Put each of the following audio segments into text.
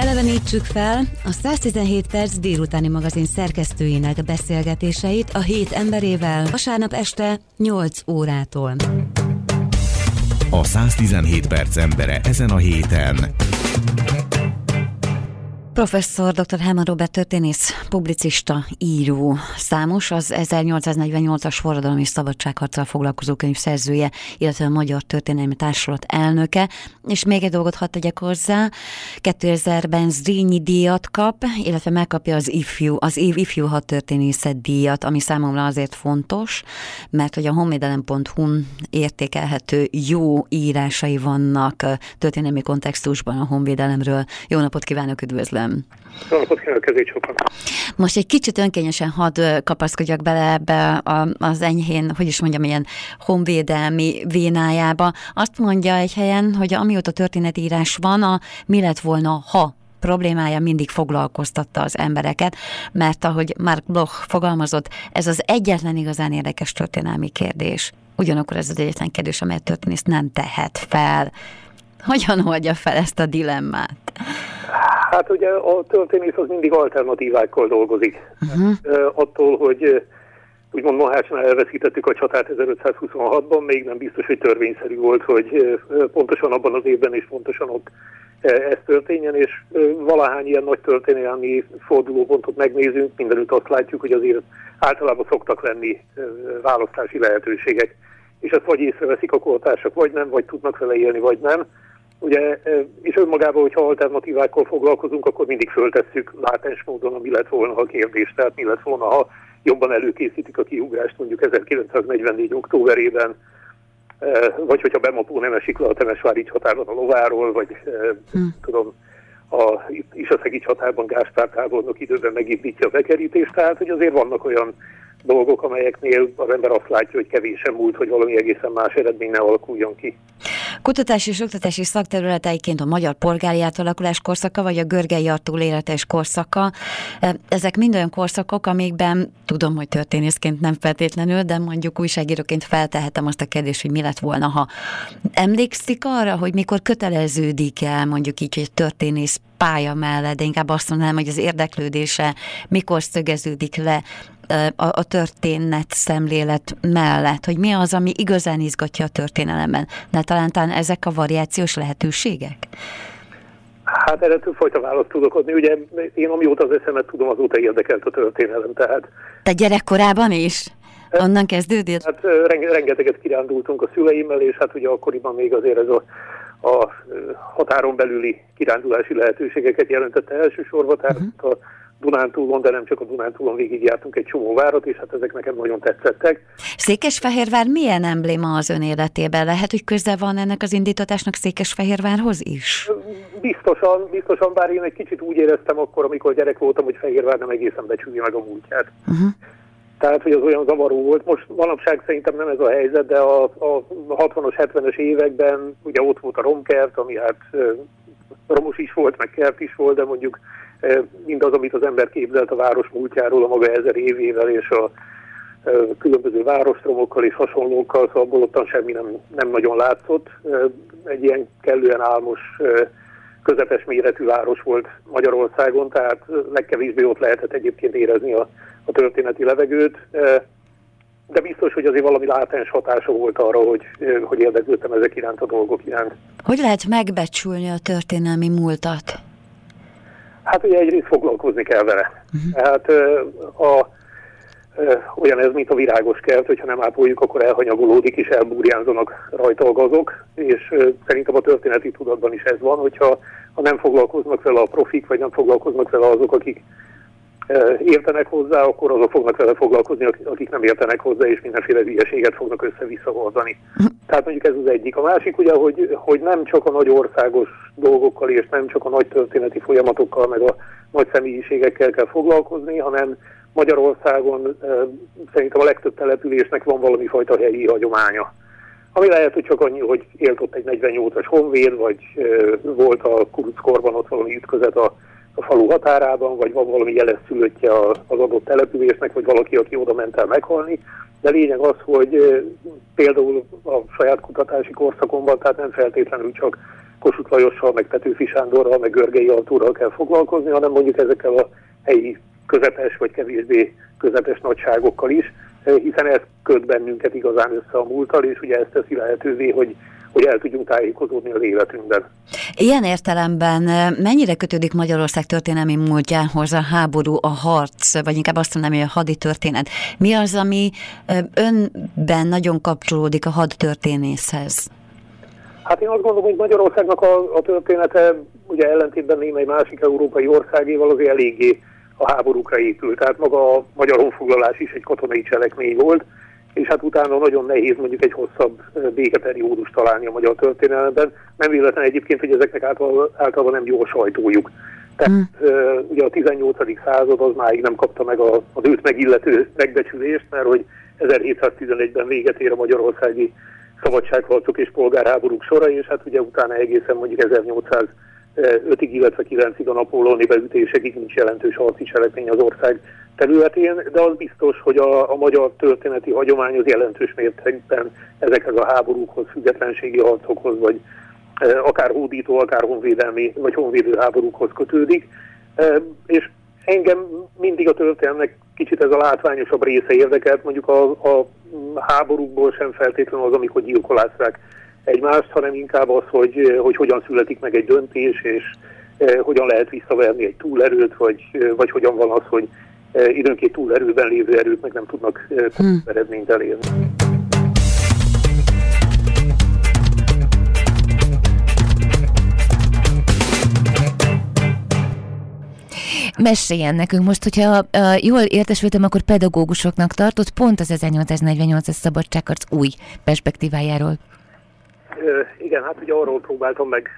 Elevenítsük fel a 117 perc délutáni magazin szerkesztőinek beszélgetéseit a hét emberével vasárnap este 8 órától. A 117 perc embere ezen a héten. Professzor dr. Helman Robert történész, publicista, író, számos az 1848-as forradalmi szabadságharccal foglalkozó könyv szerzője, illetve a Magyar Történelmi Társulat elnöke, és még egy dolgot hadd tegyek hozzá, 2000-ben Zrínyi díjat kap, illetve megkapja az ifjú, az év ifjú hadtörténészet díjat, ami számomra azért fontos, mert hogy a honvédelem.hu-n értékelhető jó írásai vannak történelmi kontextusban a honvédelemről. Jó napot kívánok, üdvözlöm! Most egy kicsit önkényesen hadd kapaszkodjak bele ebbe az enyhén, hogy is mondjam, ilyen honvédelmi vénájába. Azt mondja egy helyen, hogy amióta történetírás van, a mi lett volna, ha problémája mindig foglalkoztatta az embereket, mert ahogy Mark Bloch fogalmazott, ez az egyetlen igazán érdekes történelmi kérdés. Ugyanakkor ez az egyetlen kérdés, amelyet történész nem tehet fel. Hogyan oldja fel ezt a dilemmát? Hát ugye a történész az mindig alternatívákkal dolgozik. Uh-huh. Attól, hogy úgymond Mohácsnál elveszítettük a csatát 1526-ban, még nem biztos, hogy törvényszerű volt, hogy pontosan abban az évben és pontosan ott ez történjen, és valahány ilyen nagy történelmi fordulópontot megnézünk, mindenütt azt látjuk, hogy azért általában szoktak lenni választási lehetőségek, és ezt vagy észreveszik a kortársak, vagy nem, vagy tudnak vele élni, vagy nem. Ugye, és önmagában, hogyha alternatívákkal foglalkozunk, akkor mindig föltesszük látens módon, ami lett volna a kérdés, tehát mi lett volna, ha jobban előkészítik a kiugrást mondjuk 1944. októberében, vagy hogyha Bemapó nem esik le a Temesvári csatában a lováról, vagy hmm. tudom, a Isaszegi csatában Gáspár tábornok időben megindítja a bekerítést, tehát hogy azért vannak olyan dolgok, amelyeknél az ember azt látja, hogy kevésen múlt, hogy valami egészen más eredmény ne alakuljon ki. Kutatási és oktatási szakterületeiként a magyar polgári átalakulás korszaka, vagy a Görgei Artúr életes korszaka, ezek mind olyan korszakok, amikben tudom, hogy történészként nem feltétlenül, de mondjuk újságíróként feltehetem azt a kérdést, hogy mi lett volna, ha emlékszik arra, hogy mikor köteleződik el mondjuk így, hogy történész pálya mellett, de inkább azt mondanám, hogy az érdeklődése mikor szögeződik le a, a történet szemlélet mellett, hogy mi az, ami igazán izgatja a történelemben. De talán, talán ezek a variációs lehetőségek? Hát erre fajta választ tudok adni. Ugye én amióta az eszemet tudom, azóta érdekelt a történelem. Tehát... Te gyerekkorában is? Onnan kezdődött? Hát rengeteget kirándultunk a szüleimmel, és hát ugye akkoriban még azért ez a, a határon belüli kirándulási lehetőségeket jelentette elsősorban, tehát uh-huh. a Dunántúlon, de nem csak a Dunántúlon végigjártunk egy csomó várat, és hát ezek nekem nagyon tetszettek. Székesfehérvár milyen embléma az ön életében? Lehet, hogy köze van ennek az indítatásnak Székesfehérvárhoz is? Biztosan, biztosan, bár én egy kicsit úgy éreztem akkor, amikor gyerek voltam, hogy Fehérvár nem egészen becsülje meg a múltját. Uh-huh. Tehát, hogy az olyan zavaró volt. Most manapság szerintem nem ez a helyzet, de a, a 60-as, 70-es években ugye ott volt a romkert, ami hát romos is volt, meg kert is volt, de mondjuk mindaz, amit az ember képzelt a város múltjáról, a maga ezer évével és a különböző várostromokkal és hasonlókkal, szóval abból ottan semmi nem, nem nagyon látszott. Egy ilyen kellően álmos, közepes méretű város volt Magyarországon, tehát legkevésbé ott lehetett egyébként érezni a, a történeti levegőt, de biztos, hogy azért valami látens hatása volt arra, hogy, hogy érdeklődtem ezek iránt a dolgok iránt. Hogy lehet megbecsülni a történelmi múltat? Hát ugye egyrészt foglalkozni kell vele. Uh-huh. Hát a, olyan ez, mint a virágos kert, hogyha nem ápoljuk, akkor elhanyagolódik és elbúrjánzanak rajta a gazok, és szerintem a történeti tudatban is ez van, hogyha ha nem foglalkoznak vele a profik, vagy nem foglalkoznak vele azok, akik értenek hozzá, akkor azok fognak vele foglalkozni, akik nem értenek hozzá, és mindenféle hülyeséget fognak össze-vissza hordani. Tehát mondjuk ez az egyik. A másik ugye, hogy, hogy nem csak a nagy országos dolgokkal, és nem csak a nagy történeti folyamatokkal, meg a nagy személyiségekkel kell foglalkozni, hanem Magyarországon szerintem a legtöbb településnek van valami fajta helyi hagyománya. Ami lehet, hogy csak annyi, hogy élt ott egy 48-as honvéd, vagy volt a kuruckorban ott valami ütközet a a falu határában, vagy van valami jeles szülöttje az adott településnek, vagy valaki, aki oda ment el meghalni. De lényeg az, hogy például a saját kutatási korszakomban, tehát nem feltétlenül csak Kossuth Lajossal, meg Petőfi Sándorral, meg Görgei Artúrral kell foglalkozni, hanem mondjuk ezekkel a helyi közepes vagy kevésbé közepes nagyságokkal is, hiszen ez köt bennünket igazán össze a múlttal, és ugye ezt teszi lehetővé, hogy hogy el tudjunk tájékozódni az életünkben. Ilyen értelemben mennyire kötődik Magyarország történelmi múltjához a háború, a harc, vagy inkább azt mondom, hogy a hadi történet? Mi az, ami önben nagyon kapcsolódik a hadtörténészhez? Hát én azt gondolom, hogy Magyarországnak a, a története, ugye ellentétben némely másik európai országéval azért eléggé a háborúkra épült. Tehát maga a magyar honfoglalás is egy katonai cselekmény volt, és hát utána nagyon nehéz mondjuk egy hosszabb békeperiódus találni a magyar történelemben. Nem véletlen egyébként, hogy ezeknek általában, általában nem jó a sajtójuk. Tehát hmm. uh, ugye a 18. század az máig nem kapta meg a, az őt megillető megbecsülést, mert hogy 1711-ben véget ér a magyarországi szabadságharcok és polgárháborúk sora, és hát ugye utána egészen mondjuk 1805-ig, illetve 9-ig a napóleoni beütésekig nincs jelentős harci cselekmény az ország területén, de az biztos, hogy a, a magyar történeti hagyomány az jelentős mértékben ezekhez a háborúkhoz, függetlenségi harcokhoz, vagy e, akár hódító, akár honvédelmi, vagy honvédő háborúkhoz kötődik. E, és engem mindig a történelmek kicsit ez a látványosabb része érdekelt, mondjuk a, a háborúkból sem feltétlenül az, amikor gyilkolászák egymást, hanem inkább az, hogy, hogy hogyan születik meg egy döntés, és eh, hogyan lehet visszaverni egy túlerőt, vagy, vagy hogyan van az, hogy időnként túlerőben lévő erők meg nem tudnak hmm. eredményt elérni. Meséljen nekünk most, hogyha uh, jól értesültem, akkor pedagógusoknak tartott pont az 1848-as szabadságharc új perspektívájáról. Igen, hát ugye arról próbáltam meg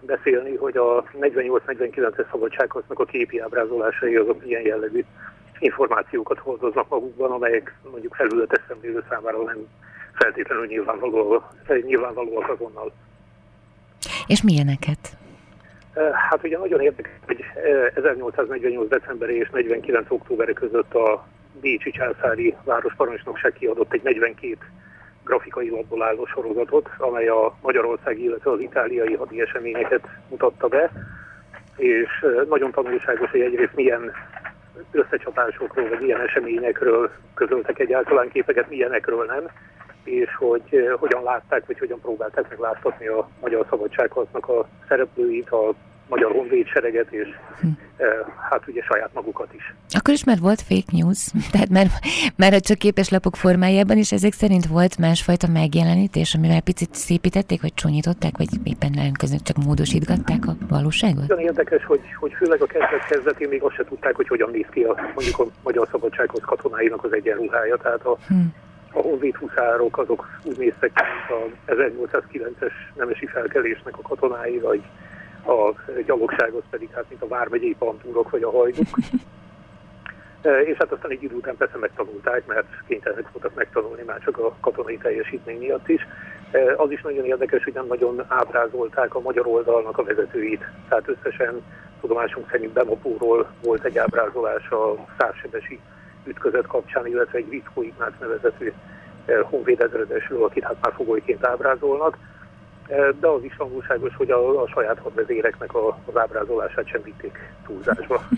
beszélni, hogy a 48-49-es szabadságharcnak a képi ábrázolásai azok ilyen jellegű információkat hordoznak magukban, amelyek mondjuk felületes szemlélő számára nem feltétlenül nyilvánvaló, nyilvánvalóak azonnal. És milyeneket? Hát ugye nagyon érdekes, hogy 1848. december és 49. október között a Bécsi császári városparancsnokság kiadott egy 42 grafikai labból álló sorozatot, amely a Magyarország, illetve az itáliai hadi eseményeket mutatta be, és nagyon tanulságos, hogy egyrészt milyen összecsapásokról, vagy milyen eseményekről közöltek egyáltalán képeket, milyenekről nem, és hogy hogyan látták, vagy hogyan próbálták megláttatni a magyar szabadságharcnak a szereplőit, a magyar honvédsereget, és hm. e, hát ugye saját magukat is. Akkor is már volt fake news, tehát már, már csak képeslapok formájában is ezek szerint volt másfajta megjelenítés, amivel picit szépítették, vagy csúnyították, vagy éppen elközött csak módosítgatták a valóságot? Nagyon érdekes, hogy, hogy főleg a kezdet kezdetén még azt se tudták, hogy hogyan néz ki a, mondjuk a magyar szabadsághoz katonáinak az egyenruhája, tehát a, hm a honvéd huszárok azok úgy néztek mint a 1809-es nemesi felkelésnek a katonái, vagy a gyalogság az pedig hát mint a vármegyei pantúrok vagy a hajduk. E, és hát aztán egy idő után persze megtanulták, mert kénytelenek voltak megtanulni már csak a katonai teljesítmény miatt is. E, az is nagyon érdekes, hogy nem nagyon ábrázolták a magyar oldalnak a vezetőit. Tehát összesen tudomásunk szerint Bemopóról volt egy ábrázolás a szársebesi ütközet kapcsán, illetve egy Vitkó Ignác nevezetű e, honvédezredesről, akit hát már fogolyként ábrázolnak de az is tanulságos, hogy a, a saját hadvezéreknek a, az ábrázolását sem vitték túlzásba.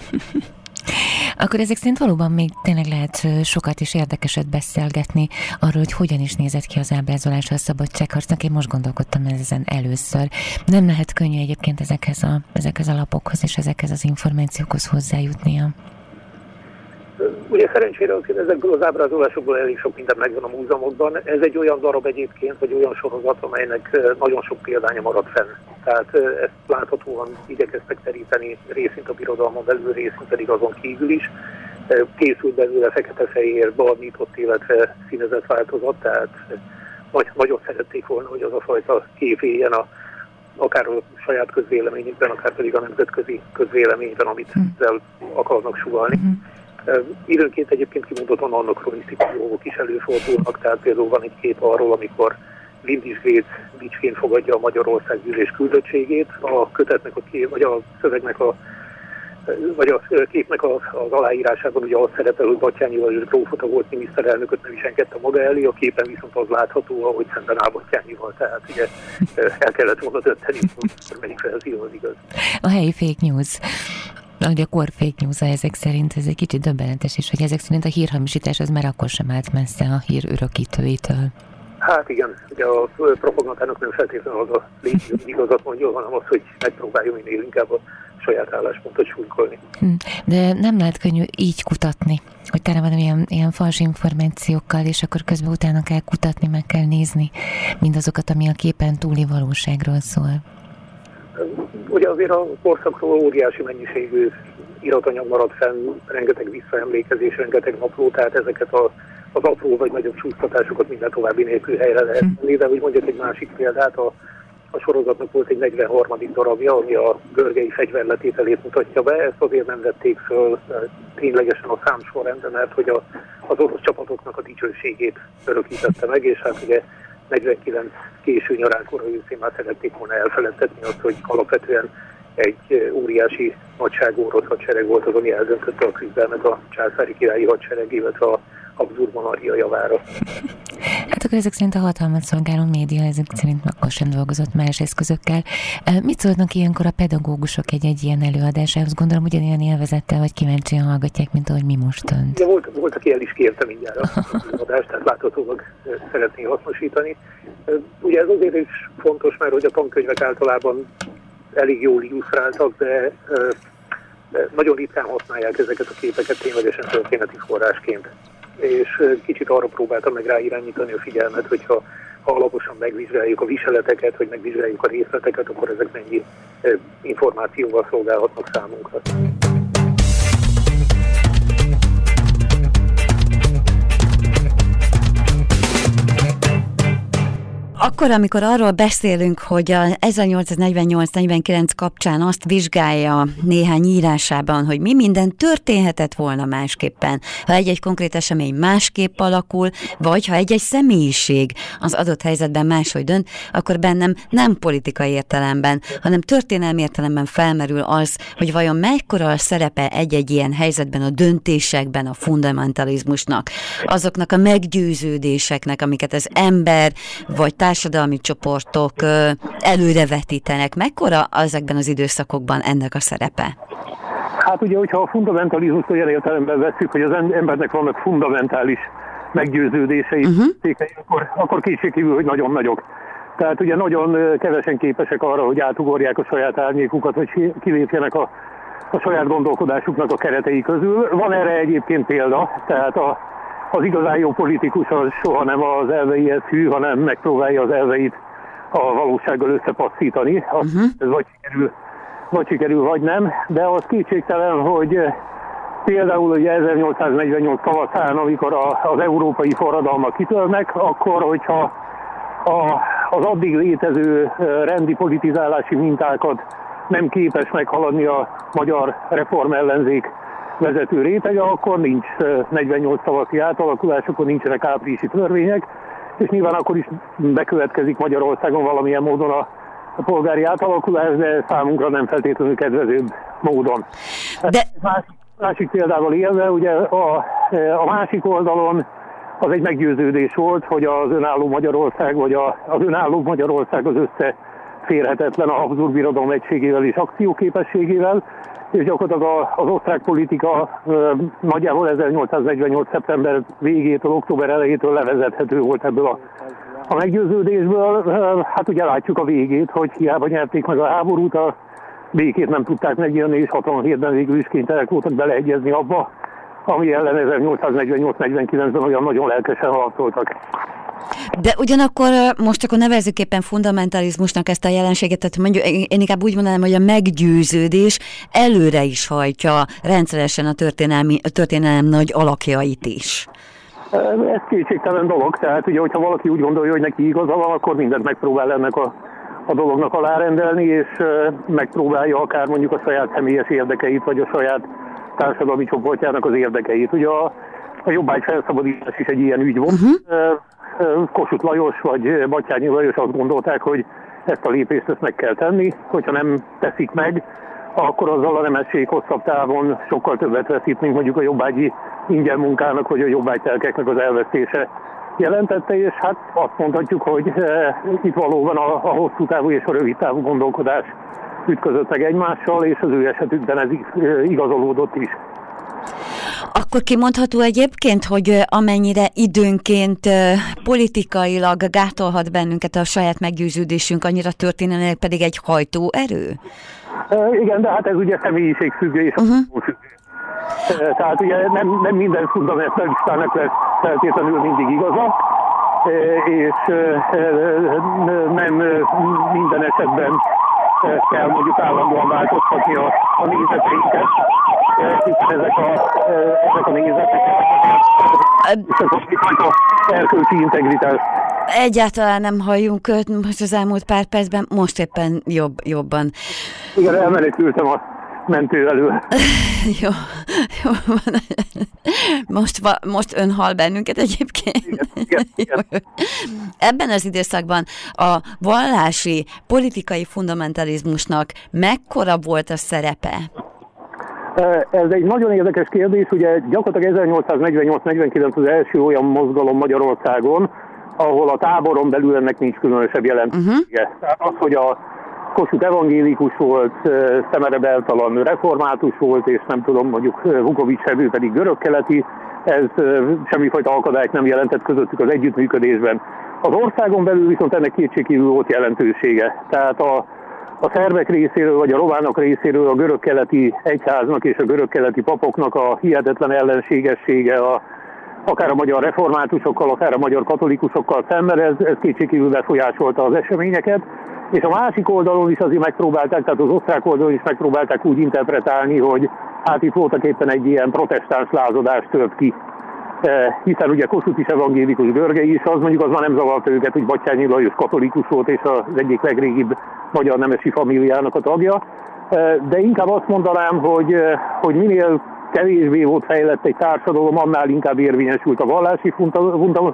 Akkor ezek szerint valóban még tényleg lehet sokat is érdekeset beszélgetni arról, hogy hogyan is nézett ki az ábrázolás a szabadságharcnak. Én most gondolkodtam ezen először. Nem lehet könnyű egyébként ezekhez a, ezekhez a lapokhoz és ezekhez az információkhoz hozzájutnia. Ugye szerencsére ezekből az ábrázolásokból elég sok minden megvan a múzeumokban. Ez egy olyan darab egyébként, vagy olyan sorozat, amelynek nagyon sok példánya maradt fenn. Tehát ezt láthatóan igyekeztek teríteni részint a birodalmon belül, részint pedig azon kívül is. Készült belőle fekete-fehér, barnított, illetve színezett változat, tehát nagy, nagyon szerették volna, hogy az a fajta kép éljen a, akár a saját közvéleményükben, akár pedig a nemzetközi közvéleményben, amit hm. ezzel akarnak sugalni. Hm. Időnként egyébként kimondottan anakronisztikus dolgok is előfordulnak, tehát például van egy kép arról, amikor Lindisgrét Bicsként fogadja a Magyarország gyűlés küldöttségét, a kötetnek a kép, vagy a szövegnek a vagy a képnek az, az aláírásában ugye az szerepel, hogy Batyányival és Grófota volt miniszterelnököt nem is engedte maga elé, a képen viszont az látható, ahogy szemben áll Batyányival, tehát ugye el kellett volna dönteni, melyik verzió az igaz. A helyi fake news hogy a kor fake news ezek szerint ez egy kicsit döbbenetes is, hogy ezek szerint a hírhamisítás az már akkor sem állt messze a hír örökítőitől. Hát igen, ugye a propagandának nem feltétlenül az a hogy igazat mondjon, hanem az, hogy megpróbáljon minél inkább a saját álláspontot súlykolni. Hm, de nem lehet könnyű így kutatni, hogy tele van ilyen, ilyen fals információkkal, és akkor közben utána kell kutatni, meg kell nézni mindazokat, ami a képen túli valóságról szól. Ugye azért a korszakról óriási mennyiségű iratanyag maradt fenn, rengeteg visszaemlékezés, rengeteg napló, tehát ezeket a, az apró vagy nagyobb csúsztatásokat minden további nélkül helyre lehet hm. tenni, de hogy mondjak egy másik példát, a a sorozatnak volt egy 43. darabja, ami a görgei fegyverletételét mutatja be. Ezt azért nem vették föl ténylegesen a számsorrendben, mert hogy a, az orosz csapatoknak a dicsőségét örökítette meg, és hát ugye 49 késő nyarán kora őszén már szerették volna elfeledtetni azt, hogy alapvetően egy óriási nagyságú orosz hadsereg volt az, ami eldöntötte a küzdelmet a császári királyi hadsereg, illetve a Habsburg monarchia javára. Hát akkor ezek szerint a hatalmat szolgáló média ezek szerint akkor sem dolgozott más eszközökkel. Mit szólnak ilyenkor a pedagógusok egy-egy ilyen előadásához? Gondolom ugyanilyen élvezettel vagy kíváncsian hallgatják, mint ahogy mi most önt. Ja, volt, volt, aki el is kérte mindjárt az adást, tehát láthatólag szeretné hasznosítani. Ugye ez azért is fontos, mert hogy a tankönyvek általában elég jól illusztráltak, de nagyon ritkán használják ezeket a képeket ténylegesen történeti forrásként és kicsit arra próbáltam meg ráirányítani a figyelmet, hogyha ha alaposan megvizsgáljuk a viseleteket, vagy megvizsgáljuk a részleteket, akkor ezek mennyi információval szolgálhatnak számunkra. Akkor, amikor arról beszélünk, hogy a 1848-49 kapcsán azt vizsgálja néhány írásában, hogy mi minden történhetett volna másképpen, ha egy-egy konkrét esemény másképp alakul, vagy ha egy-egy személyiség az adott helyzetben máshogy dönt, akkor bennem nem politikai értelemben, hanem történelmi értelemben felmerül az, hogy vajon mekkora a szerepe egy-egy ilyen helyzetben a döntésekben, a fundamentalizmusnak, azoknak a meggyőződéseknek, amiket az ember vagy társadalmi csoportok előrevetítenek. Mekkora ezekben az időszakokban ennek a szerepe? Hát ugye, hogyha a fundamentalizmust olyan értelemben veszük, hogy az embernek vannak fundamentális meggyőződései, uh-huh. akkor, akkor kétségkívül, hogy nagyon nagyok. Tehát ugye nagyon kevesen képesek arra, hogy átugorják a saját árnyékukat, hogy kilépjenek a, a saját gondolkodásuknak a keretei közül. Van erre egyébként példa, tehát a, az igazán jó politikus az soha nem az elveihez hű, hanem megpróbálja az elveit a valósággal összepasszítani. uh-huh. Ez vagy sikerül, vagy sikerül, vagy nem. De az kétségtelen, hogy eh, például ugye 1848 tavaszán, amikor a, az európai forradalmak kitörnek, akkor, hogyha a, az addig létező eh, rendi politizálási mintákat nem képes meghaladni a magyar reformellenzék vezető rétege, akkor nincs 48 tavaszi átalakulás, akkor nincsenek áprilisi törvények, és nyilván akkor is bekövetkezik Magyarországon valamilyen módon a, a polgári átalakulás, de számunkra nem feltétlenül kedvezőbb módon. De... Másik, másik példával élve, ugye a, a másik oldalon az egy meggyőződés volt, hogy az önálló Magyarország, vagy a, az önálló Magyarország az összeférhetetlen a Habsburg Birodalom egységével és akcióképességével, gyakorlatilag az osztrák politika nagyjából 1848. szeptember végétől, október elejétől levezethető volt ebből a, a meggyőződésből. Hát ugye látjuk a végét, hogy hiába nyerték meg a háborút, a békét nem tudták megjönni, és 67-ben végül is kénytelenek voltak beleegyezni abba, ami ellen 1848-49-ben olyan nagyon lelkesen harcoltak. De ugyanakkor most akkor nevezzük éppen fundamentalizmusnak ezt a jelenséget, tehát mondjuk én inkább úgy mondanám, hogy a meggyőződés előre is hajtja rendszeresen a, történelmi, a történelem nagy alakjait is. Ez kétségtelen dolog, tehát ugye, hogyha valaki úgy gondolja, hogy neki igaza van, akkor mindent megpróbál ennek a, a dolognak alárendelni, és megpróbálja akár mondjuk a saját személyes érdekeit, vagy a saját társadalmi csoportjának az érdekeit. Ugye a, a jobbágy felszabadítás is egy ilyen ügy volt. Uh-huh. Kossuth Lajos vagy Batyányi Lajos azt gondolták, hogy ezt a lépést ezt meg kell tenni, hogyha nem teszik meg, akkor azzal a nemesség hosszabb távon sokkal többet veszít, mint mondjuk a jobbágyi ingyen munkának, vagy a jobbágytelkeknek az elvesztése jelentette, és hát azt mondhatjuk, hogy e, itt valóban a, a hosszú távú és a rövid távú gondolkodás ütközött meg egymással, és az ő esetükben ez igazolódott is. Akkor kimondható egyébként, hogy amennyire időnként politikailag gátolhat bennünket a saját meggyőződésünk, annyira történelmileg pedig egy hajtóerő? Igen, de hát ez ugye személyiségfüggő és uh-huh. Tehát ugye nem, nem minden fundamentalistának lesz feltétlenül mindig igaza, és nem minden esetben kell mondjuk állandóan változtatni a, a nézeteinket, ezek a, ezek a nézetek, és a erkölcsi integritás. Egyáltalán nem halljunk most az elmúlt pár percben, most éppen jobb, jobban. Igen, elmenekültem a mentő elő. jó, jó van. Most, most ön hal bennünket egyébként. Igen, igen, igen. Ebben az időszakban a vallási, politikai fundamentalizmusnak mekkora volt a szerepe? Ez egy nagyon érdekes kérdés, ugye gyakorlatilag 1848-49 az első olyan mozgalom Magyarországon, ahol a táboron belül ennek nincs különösebb jelentősége. Uh-huh. Tehát az, hogy a Kossuth evangélikus volt, Szemere Beltalan református volt, és nem tudom, mondjuk Vukovics Evő pedig görög-keleti, ez semmifajta akadályt nem jelentett közöttük az együttműködésben. Az országon belül viszont ennek kétségkívül volt jelentősége. Tehát a, a szervek részéről, vagy a románok részéről a görög-keleti egyháznak és a görög-keleti papoknak a hihetetlen ellenségessége, a, akár a magyar reformátusokkal, akár a magyar katolikusokkal szemben, ez, ez kétségkívül befolyásolta az eseményeket és a másik oldalon is azért megpróbálták, tehát az osztrák oldalon is megpróbálták úgy interpretálni, hogy hát itt voltak éppen egy ilyen protestáns lázadás tört ki. E, hiszen ugye Kossuth is evangélikus Görgei is, az mondjuk az már nem zavarta őket, hogy Batyányi Lajos katolikus volt, és az egyik legrégibb magyar nemesi familiának a tagja. De inkább azt mondanám, hogy, hogy minél kevésbé volt fejlett egy társadalom, annál inkább érvényesült a vallási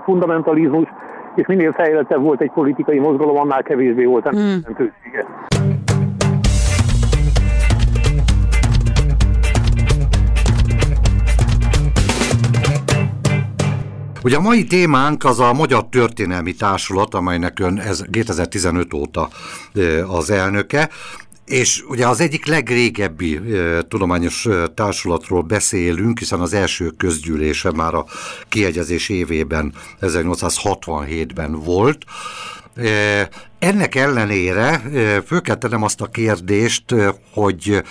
fundamentalizmus, és minél fejlettebb volt egy politikai mozgalom, annál kevésbé volt ennek hmm. jelentősége. Ugye a mai témánk az a Magyar Történelmi Társulat, amelynek ön ez 2015 óta az elnöke. És ugye az egyik legrégebbi e, tudományos társulatról beszélünk, hiszen az első közgyűlése már a kiegyezés évében, 1867-ben volt. E, ennek ellenére e, föl kell tennem azt a kérdést, hogy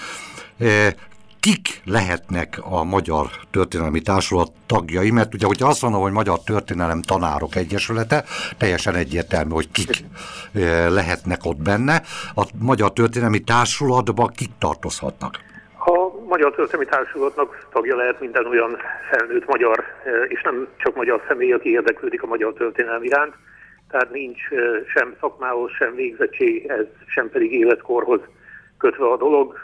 kik lehetnek a Magyar Történelmi Társulat tagjai, mert ugye, hogyha azt mondom, hogy Magyar Történelem Tanárok Egyesülete, teljesen egyértelmű, hogy kik eh, lehetnek ott benne. A Magyar Történelmi Társulatba kik tartozhatnak? A Magyar Történelmi Társulatnak tagja lehet minden olyan felnőtt magyar, eh, és nem csak magyar személy, aki érdeklődik a magyar történelmi iránt. Tehát nincs eh, sem szakmához, sem végzettséghez, sem pedig életkorhoz kötve a dolog.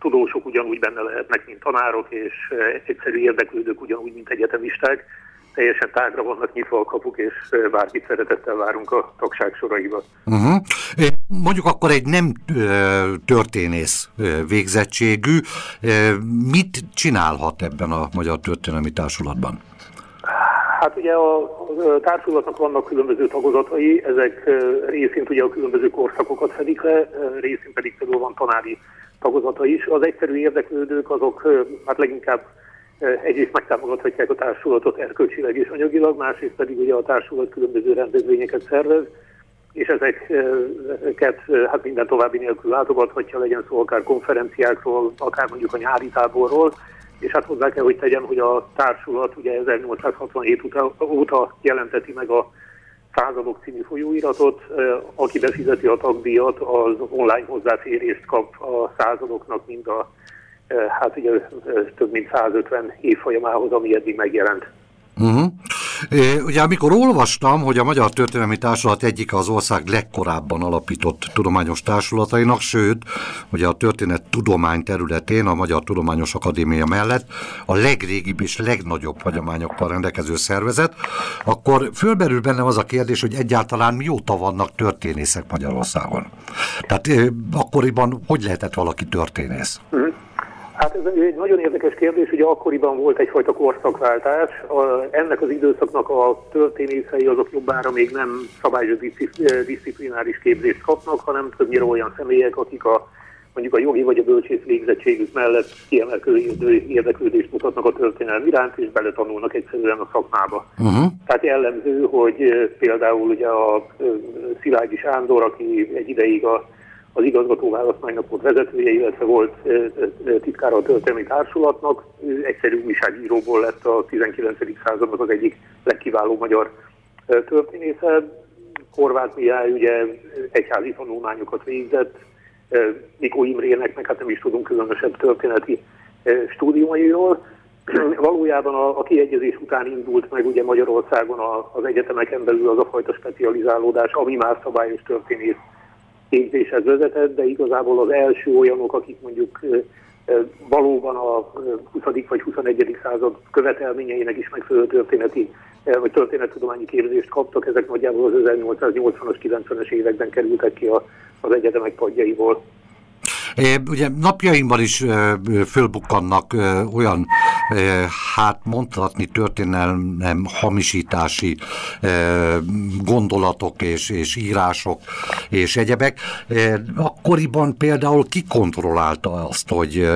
Tudósok ugyanúgy benne lehetnek, mint tanárok, és egyszerű érdeklődők ugyanúgy, mint egyetemisták. Teljesen tágra vannak nyitva a kapuk, és bármit szeretettel várunk a tagság soraiba. Uh-huh. Mondjuk akkor egy nem történész végzettségű, mit csinálhat ebben a Magyar Történelmi Társulatban? Hát ugye a társulatnak vannak különböző tagozatai, ezek részint ugye a különböző korszakokat fedik le, részint pedig például van tanári tagozata is. Az egyszerű érdeklődők azok hát leginkább egyrészt megtámogathatják a társulatot erkölcsileg és anyagilag, másrészt pedig ugye a társulat különböző rendezvényeket szervez, és ezeket hát minden további nélkül látogathatja, legyen szó akár konferenciákról, akár mondjuk a nyári táborról, és hát hozzá kell, hogy tegyem, hogy a társulat ugye 1867 óta, óta jelenteti meg a Századok című folyóiratot, aki befizeti a tagdíjat, az online hozzáférést kap a századoknak, mind a hát ugye több mint 150 év folyamához, ami eddig megjelent. Uh-huh. Ugye amikor olvastam, hogy a Magyar Történelmi Társulat egyik az ország legkorábban alapított tudományos társulatainak, sőt, hogy a történet tudomány területén a Magyar Tudományos Akadémia mellett a legrégibb és legnagyobb hagyományokkal rendelkező szervezet, akkor fölberül bennem az a kérdés, hogy egyáltalán mióta vannak történészek Magyarországon. Tehát akkoriban hogy lehetett valaki történész? Mm. Hát ez egy nagyon érdekes kérdés, ugye akkoriban volt egyfajta korszakváltás. A, ennek az időszaknak a történészei azok jobbára még nem szabályos disziplináris képzést kapnak, hanem többnyire olyan személyek, akik a mondjuk a jogi vagy a bölcsész végzettségük mellett kiemelkedő érdeklődést mutatnak a történelem iránt, és beletanulnak egyszerűen a szakmába. Uh-huh. Tehát jellemző, hogy például ugye a Szilágyi Sándor, aki egy ideig a az igazgató választmánynak volt vezetője, illetve volt titkára a történelmi társulatnak. Egyszerű újságíróból lett a 19. századnak az egyik legkiváló magyar történésze. Horváth Mihály ugye egyházi tanulmányokat végzett, Mikó Imrének, meg hát nem is tudunk különösebb történeti stúdiumairól. Valójában a, a kiegyezés után indult meg ugye Magyarországon az egyetemeken belül az a fajta specializálódás, ami már szabályos történész képzéshez vezetett, de igazából az első olyanok, akik mondjuk valóban a 20. vagy 21. század követelményeinek is megfelelő történeti vagy történettudományi képzést kaptak, ezek nagyjából az 1880-as, 90-es években kerültek ki az egyetemek padjaiból. Ugye napjainkban is fölbukkannak olyan, hát mondhatni történelem hamisítási gondolatok és, és írások és egyebek. Akkoriban például ki kontrollálta azt, hogy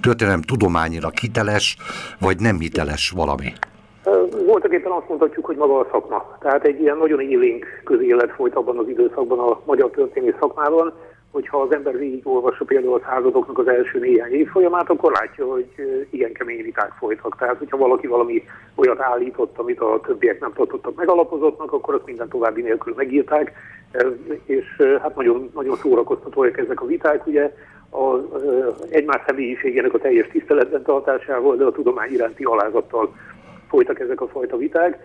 történelem tudományira hiteles, vagy nem hiteles valami? Voltak éppen azt mondhatjuk, hogy maga a szakma. Tehát egy ilyen nagyon élénk közélet folyt abban az időszakban a magyar történész szakmában, hogyha az ember végigolvassa például a századoknak az első néhány év folyamát, akkor látja, hogy igen kemény viták folytak. Tehát, hogyha valaki valami olyat állított, amit a többiek nem tartottak megalapozottnak, akkor azt minden további nélkül megírták, és hát nagyon, nagyon szórakoztatóak ezek a viták, ugye a, egymás személyiségének a teljes tiszteletben tartásával, de a tudomány iránti alázattal folytak ezek a fajta viták.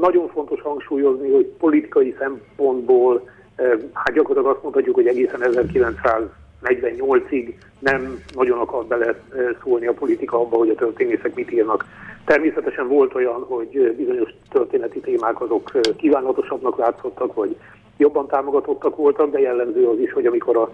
Nagyon fontos hangsúlyozni, hogy politikai szempontból hát gyakorlatilag azt mondhatjuk, hogy egészen 1948-ig nem nagyon akart bele szólni a politika abba, hogy a történészek mit írnak. Természetesen volt olyan, hogy bizonyos történeti témák azok kívánatosabbnak látszottak, vagy jobban támogatottak voltak, de jellemző az is, hogy amikor a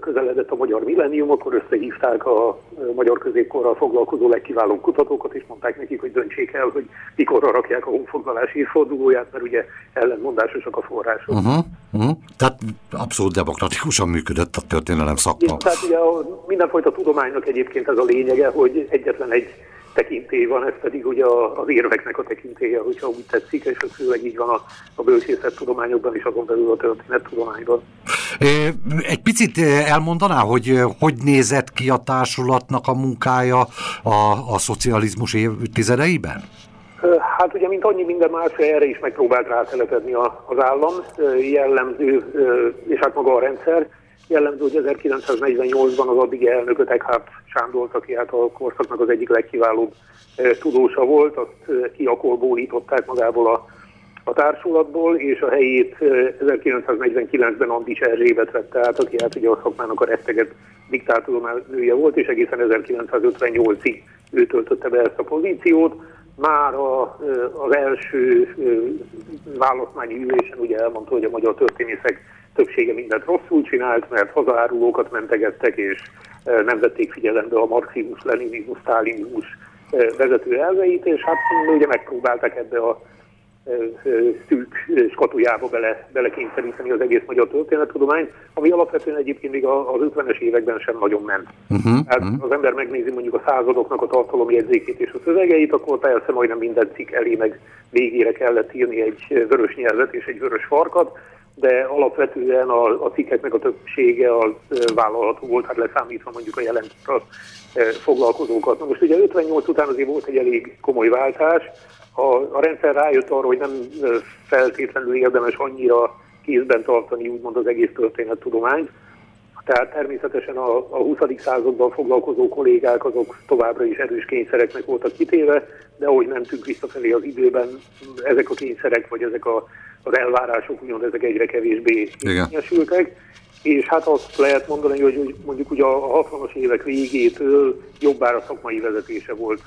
közeledett a magyar millennium, akkor összehívták a magyar középkorral foglalkozó legkiválóbb kutatókat, és mondták nekik, hogy döntsék el, hogy mikorra rakják a honfoglalás évfordulóját, mert ugye ellentmondásosak a források. Uh-huh, uh-huh. Tehát abszolút demokratikusan működött a történelem szakma. Tehát ugye a, mindenfajta tudománynak egyébként ez a lényege, hogy egyetlen egy tekintély van, ez pedig ugye az érveknek a tekintélye, hogyha úgy tetszik, és ez főleg így van a, a bölcsészet tudományokban és azon belül a történettudományban. Egy picit elmondaná, hogy hogy nézett ki a társulatnak a munkája a, a szocializmus évtizedeiben? Hát ugye, mint annyi minden más, erre is megpróbált rátelepedni az állam, jellemző, és hát maga a rendszer. Jellemző, hogy 1948-ban az addigi elnököt Eckhart Sándor, aki hát a korszaknak az egyik legkiválóbb tudósa volt, azt kiakolbólították magából a, a társulatból, és a helyét 1949-ben Andis Erzsébet vette át, aki hát ugye a szakmának a retteget diktátornője volt, és egészen 1958-ig ő töltötte be ezt a pozíciót. Már a, az első választmányi ülésen ugye elmondta, hogy a magyar történészek többsége mindent rosszul csinált, mert hazaárulókat mentegettek, és nem vették figyelembe a marxizmus, leninizmus, sztálinizmus vezető elveit, és hát ugye megpróbáltak ebbe a szűk skatujába bele, belekényszeríteni az egész magyar történettudományt, ami alapvetően egyébként még az 50-es években sem nagyon ment. Uh-huh, hát uh-huh. az ember megnézi mondjuk a századoknak a tartalomjegyzékét és a szövegeit, akkor persze majdnem minden cikk elé meg végére kellett írni egy vörös nyelvet és egy vörös farkat, de alapvetően a, a cikkeknek a többsége az vállalható volt, hát leszámítva mondjuk a jelent a foglalkozókat. Na most ugye 58 után azért volt egy elég komoly váltás, a, a rendszer rájött arra, hogy nem feltétlenül érdemes annyira kézben tartani úgymond az egész történettudományt, Tehát természetesen a, a 20. században foglalkozó kollégák azok továbbra is erős kényszereknek voltak kitéve, de ahogy mentünk visszafelé az időben, ezek a kényszerek, vagy ezek a, az elvárások ugyan ezek egyre kevésbé érvényesültek. És hát azt lehet mondani, hogy mondjuk ugye a 60-as évek végétől jobbára szakmai vezetése volt.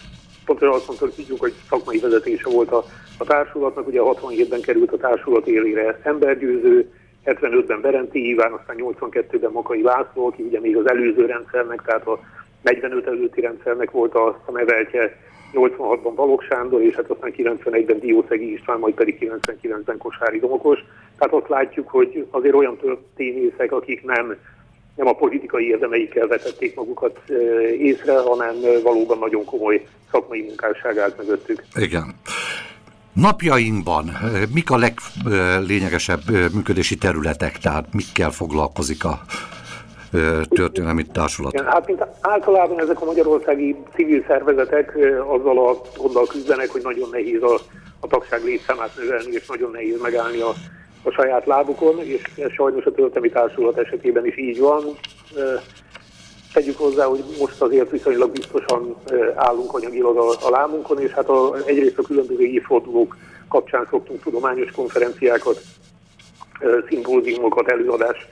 Pontosan azt mondtuk, hogy szakmai vezetése volt a, a társulatnak. Ugye a 67-ben került a társulat élére embergyőző, 75-ben Berenti Iván, aztán 82-ben Makai László, aki ugye még az előző rendszernek, tehát a 45 előtti rendszernek volt a, a neveltje, 86-ban Balogh Sándor, és hát aztán 91-ben Diószegi István, majd pedig 99-ben Kosári Domokos. Tehát azt látjuk, hogy azért olyan történészek, akik nem, nem a politikai érdemeikkel vetették magukat észre, hanem valóban nagyon komoly szakmai munkásság állt mögöttük. Igen. Napjainkban mik a leglényegesebb működési területek, tehát mikkel foglalkozik a történelmi társulat? Igen, hát mint általában ezek a magyarországi civil szervezetek azzal a gonddal küzdenek, hogy nagyon nehéz a, a tagság létszámát növelni, és nagyon nehéz megállni a, a saját lábukon, és ez sajnos a történelmi társulat esetében is így van. Tegyük hozzá, hogy most azért viszonylag biztosan állunk anyagilag a, a lábunkon, és hát a, egyrészt a különböző évfordulók kapcsán szoktunk tudományos konferenciákat, szimpóziumokat, előadás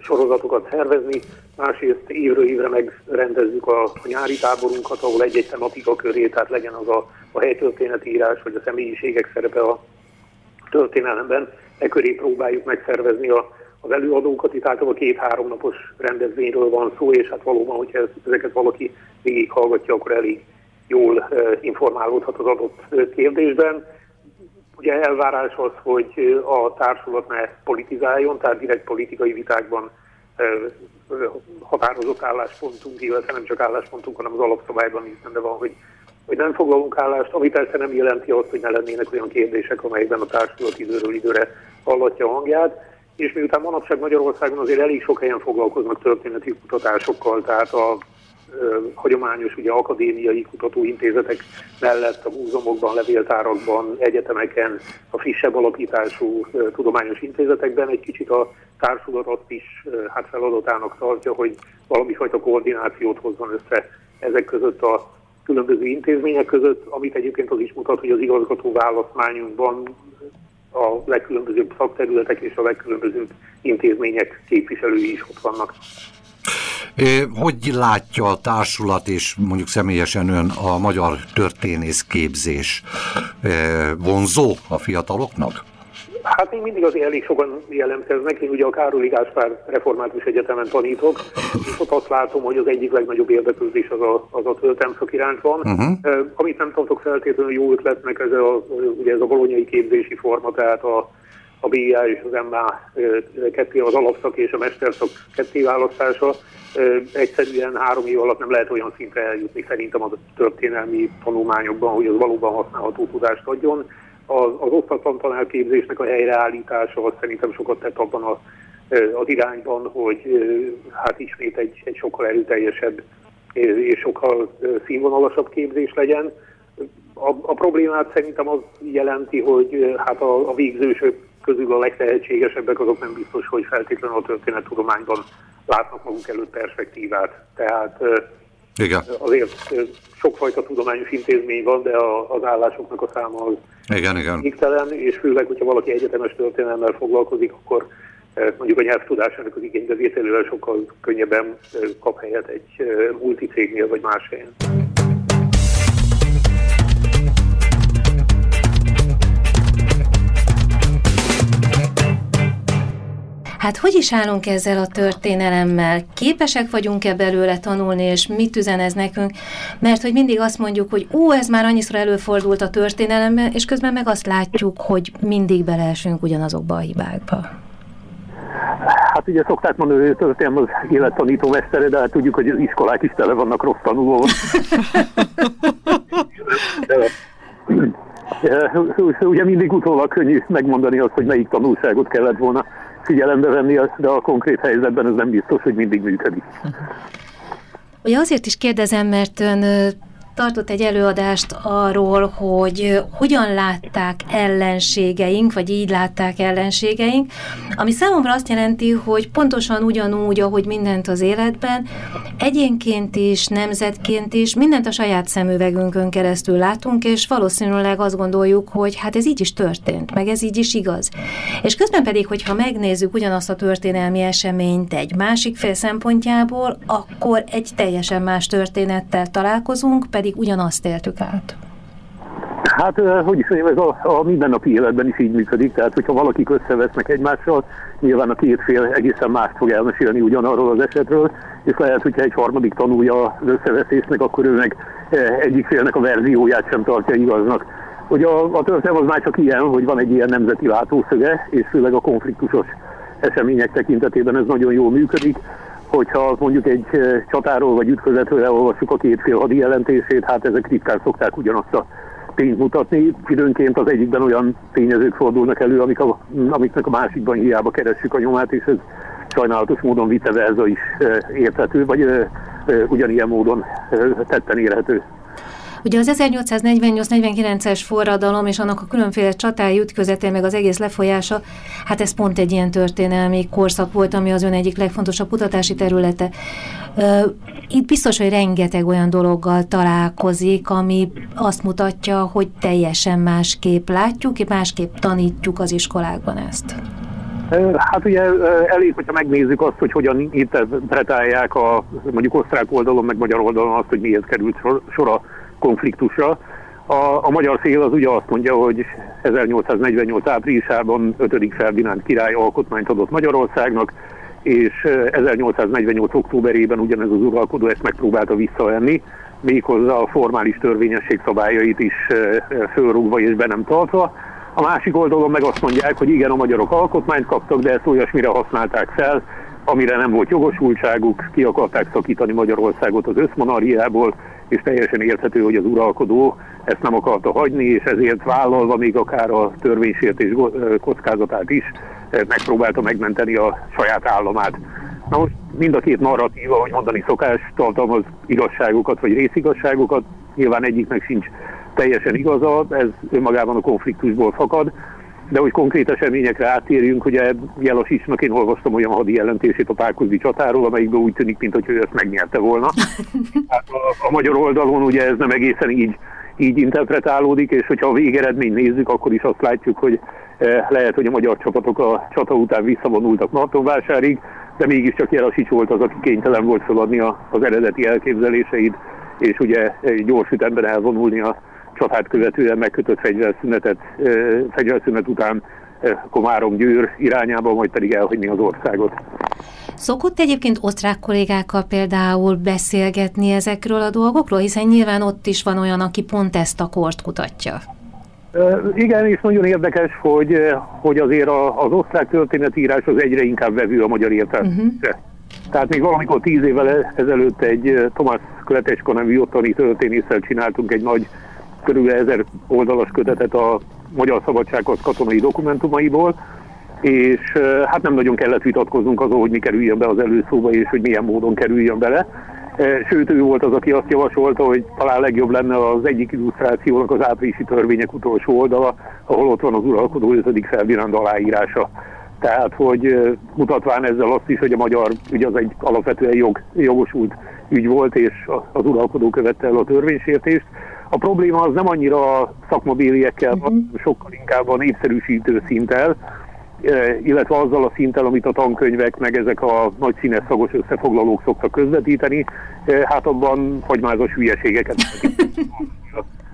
sorozatokat szervezni, másrészt évről évre megrendezzük a, nyári táborunkat, ahol egy-egy tematika köré, tehát legyen az a, a helytörténetírás, vagy a személyiségek szerepe a történelemben, e köré próbáljuk megszervezni a, az előadókat, itt általában két-három napos rendezvényről van szó, és hát valóban, hogyha ezeket valaki végighallgatja, akkor elég jól informálódhat az adott kérdésben. Ugye elvárás az, hogy a társulat ne politizáljon, tehát direkt politikai vitákban határozott álláspontunk, illetve nem csak álláspontunk, hanem az alapszabályban is benne van, hogy, hogy nem foglalunk állást, ami persze nem jelenti azt, hogy ne lennének olyan kérdések, amelyekben a társulat időről időre hallatja a hangját. És miután manapság Magyarországon azért elég sok helyen foglalkoznak történeti kutatásokkal, tehát a hagyományos ugye, akadémiai kutatóintézetek mellett a múzeumokban, levéltárakban, egyetemeken, a frissebb alapítású tudományos intézetekben egy kicsit a társulat azt is hát feladatának tartja, hogy valami fajta koordinációt hozzon össze ezek között a különböző intézmények között, amit egyébként az is mutat, hogy az igazgató választmányunkban a legkülönbözőbb szakterületek és a legkülönbözőbb intézmények képviselői is ott vannak. Hogy látja a társulat és mondjuk személyesen ön a magyar történész képzés vonzó a fiataloknak? Hát még mindig azért elég sokan jelentkeznek. Én ugye a Károli Gáspár Református Egyetemen tanítok, és ott azt látom, hogy az egyik legnagyobb érdeklődés az a, az a töltemszak iránt van. Uh-huh. Amit nem tartok feltétlenül jó ötletnek, ez a, ugye ez a bolonyai képzési forma, tehát a, a BIA és az MA ketté, az alapszak és a mesterszak ketté választása. Egyszerűen három év alatt nem lehet olyan szintre eljutni szerintem a történelmi tanulmányokban, hogy az valóban használható tudást adjon. Az, az oktatlan tanárképzésnek a helyreállítása az szerintem sokat tett abban a, az irányban, hogy hát ismét egy, egy sokkal erőteljesebb és sokkal színvonalasabb képzés legyen. A, a problémát szerintem az jelenti, hogy hát a, a végzősök közül a legtehetségesebbek azok nem biztos, hogy feltétlenül a történettudományban látnak maguk előtt perspektívát. Tehát igen. azért sokfajta tudományos intézmény van, de a, az állásoknak a száma az igen, igen. És főleg, hogyha valaki egyetemes történelemmel foglalkozik, akkor mondjuk a nyelvtudásának az igénybevételével sokkal könnyebben kap helyet egy multicégnél vagy más helyen. Hát hogy is állunk ezzel a történelemmel? Képesek vagyunk-e belőle tanulni, és mit üzen ez nekünk? Mert hogy mindig azt mondjuk, hogy ó, ez már annyiszor előfordult a történelemben, és közben meg azt látjuk, hogy mindig beleesünk ugyanazokba a hibákba. Hát ugye szokták mondani, hogy történelem az élettanító mestere, de hát tudjuk, hogy az iskolák is tele vannak rossz tanulóval. ugye mindig utólag könnyű megmondani azt, hogy melyik tanulságot kellett volna figyelembe venni, de a konkrét helyzetben ez nem biztos, hogy mindig működik. Ugye azért is kérdezem, mert ön tartott egy előadást arról, hogy hogyan látták ellenségeink, vagy így látták ellenségeink, ami számomra azt jelenti, hogy pontosan ugyanúgy, ahogy mindent az életben, egyénként is, nemzetként is, mindent a saját szemüvegünkön keresztül látunk, és valószínűleg azt gondoljuk, hogy hát ez így is történt, meg ez így is igaz. És közben pedig, hogyha megnézzük ugyanazt a történelmi eseményt egy másik fél szempontjából, akkor egy teljesen más történettel találkozunk, pedig ugyanazt éltük át. Hát, hogy is mondjam, ez a, a mindennapi életben is így működik, tehát hogyha valakik összevesznek egymással, nyilván a két fél egészen mást fog elmesélni ugyanarról az esetről, és lehet, hogyha egy harmadik tanulja az összeveszésnek, akkor ő meg egyik félnek a verzióját sem tartja igaznak. Hogy a, a történet az már csak ilyen, hogy van egy ilyen nemzeti látószöge, és főleg a konfliktusos események tekintetében ez nagyon jól működik hogyha mondjuk egy csatáról vagy ütközetről elolvassuk a két fél hadi jelentését, hát ezek ritkán szokták ugyanazt a tényt mutatni. Időnként az egyikben olyan tényezők fordulnak elő, amik a, amiknek a másikban hiába keressük a nyomát, és ez sajnálatos módon vice versa is érthető, vagy ugyanilyen módon tetten érhető. Ugye az 1848-49-es forradalom és annak a különféle csatái ütközetén, meg az egész lefolyása, hát ez pont egy ilyen történelmi korszak volt, ami az ön egyik legfontosabb kutatási területe. Itt biztos, hogy rengeteg olyan dologgal találkozik, ami azt mutatja, hogy teljesen másképp látjuk, másképp tanítjuk az iskolákban ezt. Hát ugye elég, hogyha megnézzük azt, hogy hogyan interpretálják a mondjuk osztrák oldalon, meg magyar oldalon azt, hogy miért került sor a konfliktusra. A, a magyar fél az ugye azt mondja, hogy 1848 áprilisában 5. Ferdinánd király alkotmányt adott Magyarországnak, és 1848. októberében ugyanez az uralkodó ezt megpróbálta visszavenni, méghozzá a formális törvényesség szabályait is fölrúgva és be nem tartva. A másik oldalon meg azt mondják, hogy igen, a magyarok alkotmányt kaptak, de ezt olyasmire használták fel, amire nem volt jogosultságuk, ki akarták szakítani Magyarországot az összmonarhiából, és teljesen érthető, hogy az uralkodó ezt nem akarta hagyni, és ezért vállalva még akár a törvénysértés kockázatát is megpróbálta megmenteni a saját államát. Na most mind a két narratíva, hogy mondani szokás, tartalmaz igazságokat vagy részigazságokat, nyilván egyiknek sincs teljesen igaza, ez önmagában a konfliktusból fakad, de hogy konkrét eseményekre átérjünk, ugye Jelasicsnak én olvastam olyan hadi jelentését a Pálkozdi csatáról, amelyikben úgy tűnik, mint hogy ő ezt megnyerte volna. Hát a, a magyar oldalon ugye ez nem egészen így, így interpretálódik, és hogyha a végeredményt nézzük, akkor is azt látjuk, hogy eh, lehet, hogy a magyar csapatok a csata után visszavonultak Martonvásárig, de mégiscsak Jelasics volt az, aki kénytelen volt feladni az eredeti elképzeléseit, és ugye gyors ütemben elvonulni a csatát követően megkötött fegyverszünetet, fegyverszünet után Komárom Győr irányába, majd pedig elhagyni az országot. Szokott egyébként osztrák kollégákkal például beszélgetni ezekről a dolgokról, hiszen nyilván ott is van olyan, aki pont ezt a kort kutatja. Igen, és nagyon érdekes, hogy, hogy azért az osztrák történetírás az egyre inkább vevő a magyar értelmezésre. Uh-huh. Tehát még valamikor tíz évvel ezelőtt egy Tomás Kleteska nevű ottani történésszel csináltunk egy nagy körülbelül ezer oldalas kötetet a Magyar Szabadsághoz katonai dokumentumaiból, és hát nem nagyon kellett vitatkoznunk azon, hogy mi kerüljön be az előszóba, és hogy milyen módon kerüljön bele. Sőt, ő volt az, aki azt javasolta, hogy talán legjobb lenne az egyik illusztrációnak az áprilisi törvények utolsó oldala, ahol ott van az uralkodó 5. Ferdinánd aláírása. Tehát, hogy mutatván ezzel azt is, hogy a magyar ügy az egy alapvetően jog, jogosult ügy volt, és az uralkodó követte el a törvénysértést, a probléma az nem annyira a szakmabéliekkel, uh-huh. sokkal inkább a népszerűsítő szinttel, e, illetve azzal a szinttel, amit a tankönyvek, meg ezek a nagy színes szagos összefoglalók szoktak közvetíteni, e, hát abban hagymázas hülyeségeket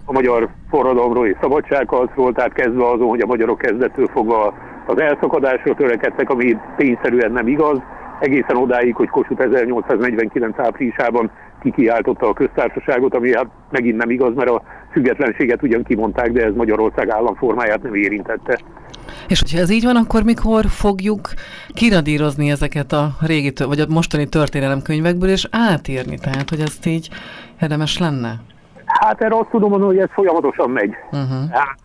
a magyar forradalomról és szabadságharcról, tehát kezdve azon, hogy a magyarok kezdettől fogva az elszakadásra törekedtek, ami tényszerűen nem igaz, egészen odáig, hogy Kossuth 1849 áprilisában kikiáltotta a köztársaságot, ami hát megint nem igaz, mert a függetlenséget ugyan kimondták, de ez Magyarország államformáját nem érintette. És hogyha ez így van, akkor mikor fogjuk kiradírozni ezeket a régi, vagy a mostani történelemkönyvekből, és átírni? Tehát, hogy ezt így érdemes lenne? Hát erre azt tudom mondani, hogy ez folyamatosan megy. Uh-huh. Hát,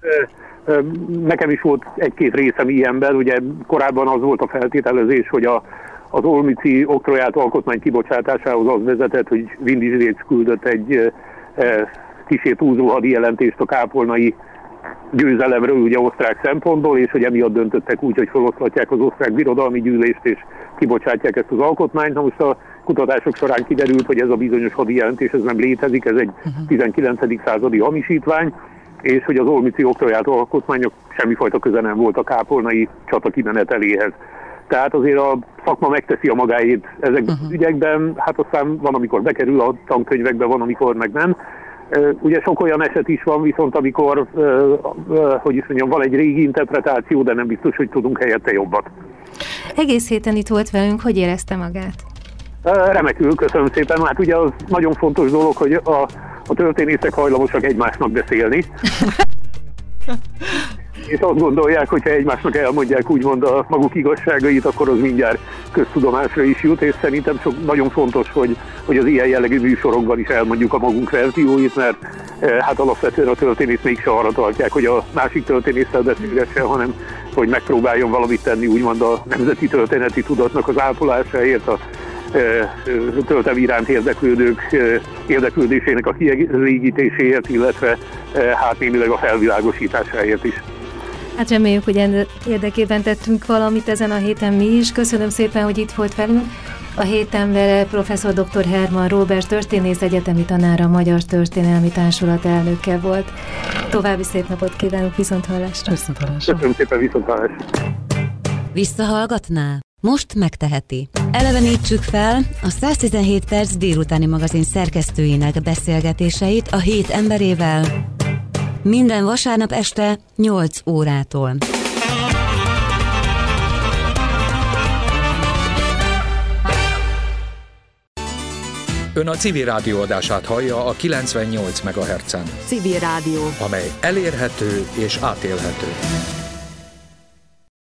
nekem is volt egy-két részem ilyenben, ugye korábban az volt a feltételezés, hogy a az Olmici oktroját alkotmány kibocsátásához az vezetett, hogy Vindizsréc küldött egy kisét túlzó hadi jelentést a kápolnai győzelemről ugye osztrák szempontból, és hogy emiatt döntöttek úgy, hogy feloszlatják az osztrák birodalmi gyűlést, és kibocsátják ezt az alkotmányt. Na most a kutatások során kiderült, hogy ez a bizonyos hadi jelentés ez nem létezik, ez egy 19. századi hamisítvány, és hogy az olmici oktroját alkotmányok semmifajta köze nem volt a kápolnai csata kimeneteléhez. Tehát azért a szakma megteszi a magáét ezekben uh-huh. az ügyekben, hát aztán van, amikor bekerül a tankönyvekbe, van, amikor meg nem. Ugye sok olyan eset is van, viszont amikor, hogy is mondjam, van egy régi interpretáció, de nem biztos, hogy tudunk helyette jobbat. Egész héten itt volt velünk, hogy érezte magát? Remekül, köszönöm szépen. Hát ugye az nagyon fontos dolog, hogy a, a történészek hajlamosak egymásnak beszélni. és azt gondolják, hogy ha egymásnak elmondják úgymond a maguk igazságait, akkor az mindjárt köztudomásra is jut, és szerintem sok, nagyon fontos, hogy, hogy az ilyen jellegű műsorokban is elmondjuk a magunk verzióit, mert e, hát alapvetően a történész mégse arra tartják, hogy a másik történésszel beszélgessen, hanem hogy megpróbáljon valamit tenni úgymond a nemzeti történeti tudatnak az ápolásáért, a töltem iránt érdeklődők érdeklődésének a kielégítéséért, illetve hát némileg a felvilágosításáért is. Hát reméljük, hogy ennek érdekében tettünk valamit ezen a héten mi is. Köszönöm szépen, hogy itt volt velünk. A héten vele professzor dr. Herman Robert történész egyetemi tanára, a Magyar Történelmi Társulat elnöke volt. További szép napot kívánok, viszont hallásra. Viszont hallásra. Köszönöm szépen, viszont hallásra. Visszahallgatná? Most megteheti. Elevenítsük fel a 117 perc délutáni magazin szerkesztőinek beszélgetéseit a hét emberével minden vasárnap este 8 órától. Ön a civil rádió adását hallja a 98 MHz-en. Civil rádió. Amely elérhető és átélhető.